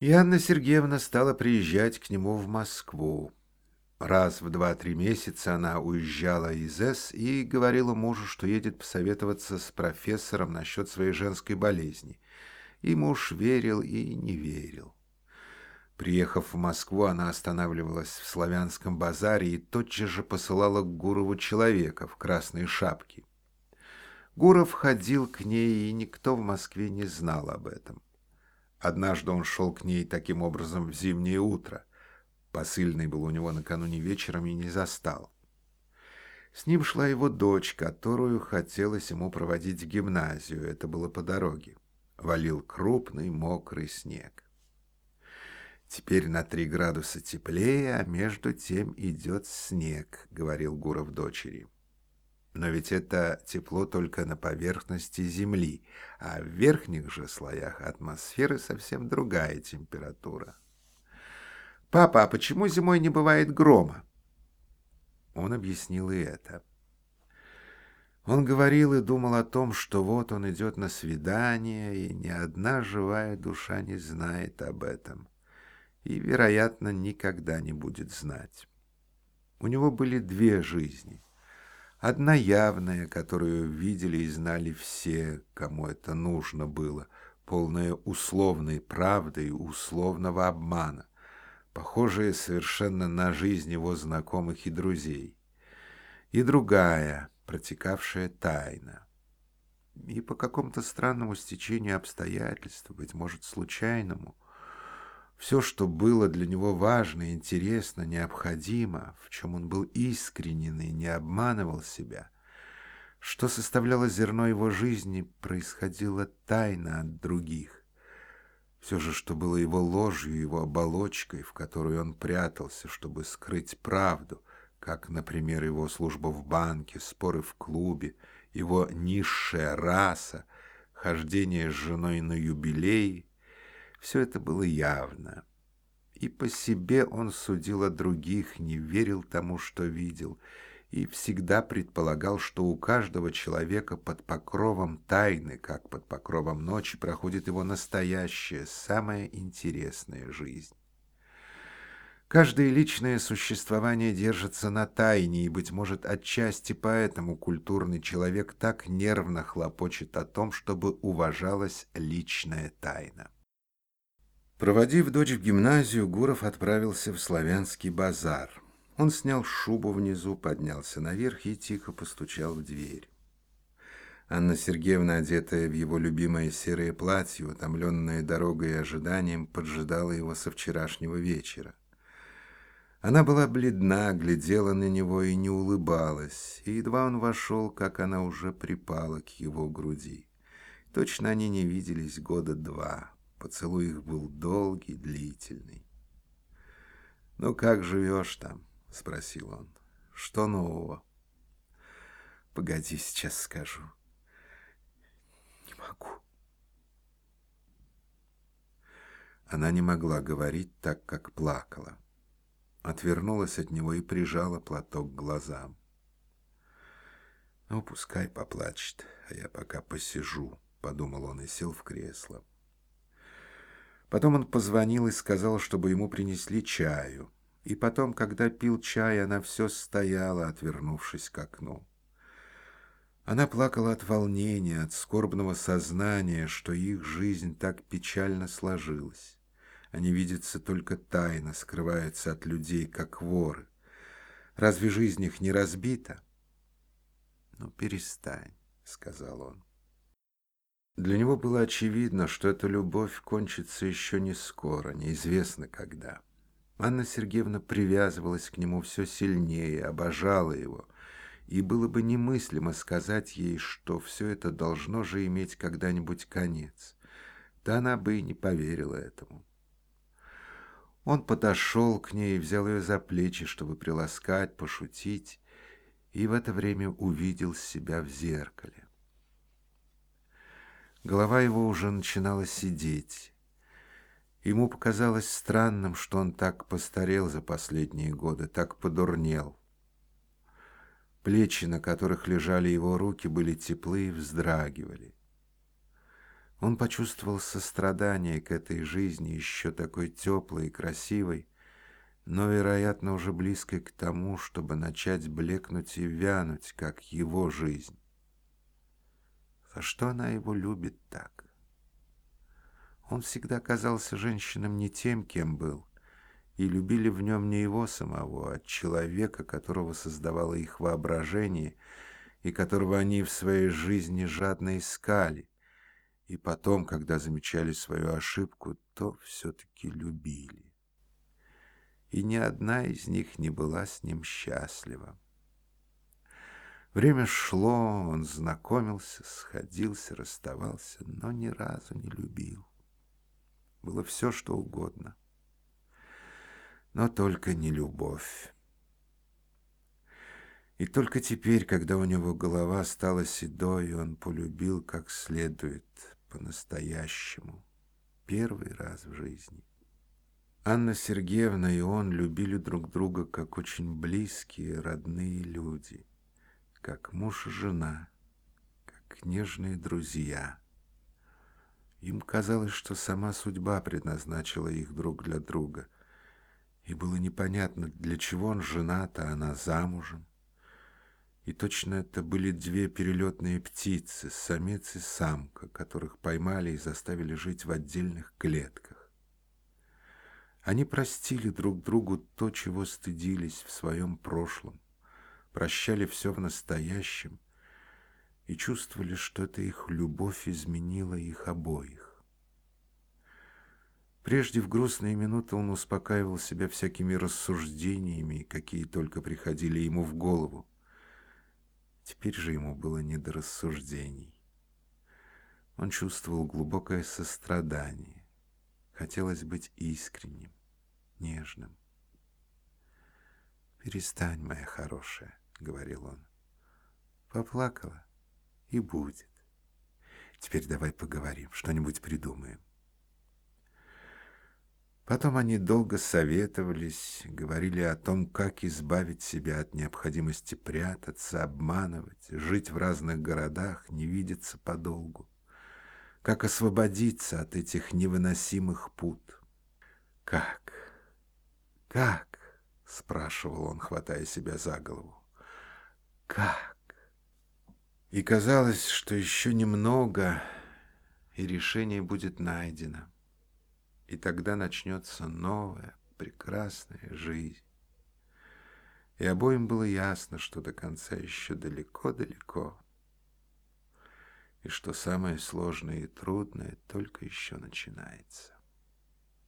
И Анна Сергеевна стала приезжать к нему в Москву. Раз в два-три месяца она уезжала из С и говорила мужу, что едет посоветоваться с профессором насчет своей женской болезни. И муж верил и не верил. Приехав в Москву, она останавливалась в славянском базаре и тотчас же посылала к Гурову человека в красной шапке. Гуров ходил к ней, и никто в Москве не знал об этом. Однажды он шел к ней таким образом в зимнее утро. Посыльный был у него накануне вечером и не застал. С ним шла его дочь, которую хотелось ему проводить в гимназию. Это было по дороге. Валил крупный мокрый снег. «Теперь на три градуса теплее, а между тем идет снег», — говорил Гуров дочери. Но ведь это тепло только на поверхности Земли, а в верхних же слоях атмосферы совсем другая температура. «Папа, а почему зимой не бывает грома?» Он объяснил и это. Он говорил и думал о том, что вот он идет на свидание, и ни одна живая душа не знает об этом, и, вероятно, никогда не будет знать. У него были две жизни — Одна явная, которую видели и знали все, кому это нужно было, полная условной правды и условного обмана, похожая совершенно на жизнь его знакомых и друзей. И другая, протекавшая тайна. И по какому-то странному стечению обстоятельств, быть может, случайному, все, что было для него важно, интересно, необходимо, в чем он был искренен и не обманывал себя, что составляло зерно его жизни, происходило тайно от других. Все же, что было его ложью, его оболочкой, в которую он прятался, чтобы скрыть правду, как, например, его служба в банке, споры в клубе, его низшая раса, хождение с женой на юбилей — все это было явно. И по себе он судил о других, не верил тому, что видел, и всегда предполагал, что у каждого человека под покровом тайны, как под покровом ночи, проходит его настоящая, самая интересная жизнь. Каждое личное существование держится на тайне, и, быть может, отчасти поэтому культурный человек так нервно хлопочет о том, чтобы уважалась личная тайна. Проводив дочь в гимназию, Гуров отправился в славянский базар. Он снял шубу внизу, поднялся наверх и тихо постучал в дверь. Анна Сергеевна, одетая в его любимое серое платье, утомленная дорогой и ожиданием, поджидала его со вчерашнего вечера. Она была бледна, глядела на него и не улыбалась, и едва он вошел, как она уже припала к его груди. Точно они не виделись года два. Поцелуй их был долгий, длительный. «Ну, как живешь там?» — спросил он. «Что нового?» «Погоди, сейчас скажу». «Не могу». Она не могла говорить так, как плакала. Отвернулась от него и прижала платок к глазам. «Ну, пускай поплачет, а я пока посижу», — подумал он и сел в кресло. Потом он позвонил и сказал, чтобы ему принесли чаю. И потом, когда пил чай, она все стояла, отвернувшись к окну. Она плакала от волнения, от скорбного сознания, что их жизнь так печально сложилась. Они видятся только тайно, скрываются от людей, как воры. Разве жизнь их не разбита? «Ну, перестань», — сказал он. Для него было очевидно, что эта любовь кончится еще не скоро, неизвестно когда. Анна Сергеевна привязывалась к нему все сильнее, обожала его, и было бы немыслимо сказать ей, что все это должно же иметь когда-нибудь конец. Да она бы и не поверила этому. Он подошел к ней, взял ее за плечи, чтобы приласкать, пошутить, и в это время увидел себя в зеркале. Голова его уже начинала сидеть. Ему показалось странным, что он так постарел за последние годы, так подурнел. Плечи, на которых лежали его руки, были теплые и вздрагивали. Он почувствовал сострадание к этой жизни, еще такой теплой и красивой, но, вероятно, уже близкой к тому, чтобы начать блекнуть и вянуть, как его жизнь. За что она его любит так? Он всегда казался женщинам не тем, кем был, и любили в нем не его самого, а человека, которого создавало их воображение и которого они в своей жизни жадно искали, и потом, когда замечали свою ошибку, то все-таки любили. И ни одна из них не была с ним счастлива. Время шло, он знакомился, сходился, расставался, но ни разу не любил. Было все, что угодно, но только не любовь. И только теперь, когда у него голова стала седой, он полюбил как следует по-настоящему, первый раз в жизни. Анна Сергеевна и он любили друг друга как очень близкие, родные люди, как муж и жена, как нежные друзья. Им казалось, что сама судьба предназначила их друг для друга, и было непонятно, для чего он женат, а она замужем. И точно это были две перелетные птицы, самец и самка, которых поймали и заставили жить в отдельных клетках. Они простили друг другу то, чего стыдились в своем прошлом, прощали все в настоящем и чувствовали, что эта их любовь изменила их обоих. Прежде в грустные минуты он успокаивал себя всякими рассуждениями, какие только приходили ему в голову. Теперь же ему было не до рассуждений. Он чувствовал глубокое сострадание. Хотелось быть искренним, нежным. «Перестань, моя хорошая», — говорил он. «Поплакала и будет. Теперь давай поговорим, что-нибудь придумаем». Потом они долго советовались, говорили о том, как избавить себя от необходимости прятаться, обманывать, жить в разных городах, не видеться подолгу, как освободиться от этих невыносимых пут. «Как? Как?» — спрашивал он, хватая себя за голову. «Как?» И казалось, что еще немного, и решение будет найдено и тогда начнется новая, прекрасная жизнь. И обоим было ясно, что до конца еще далеко-далеко, и что самое сложное и трудное только еще начинается.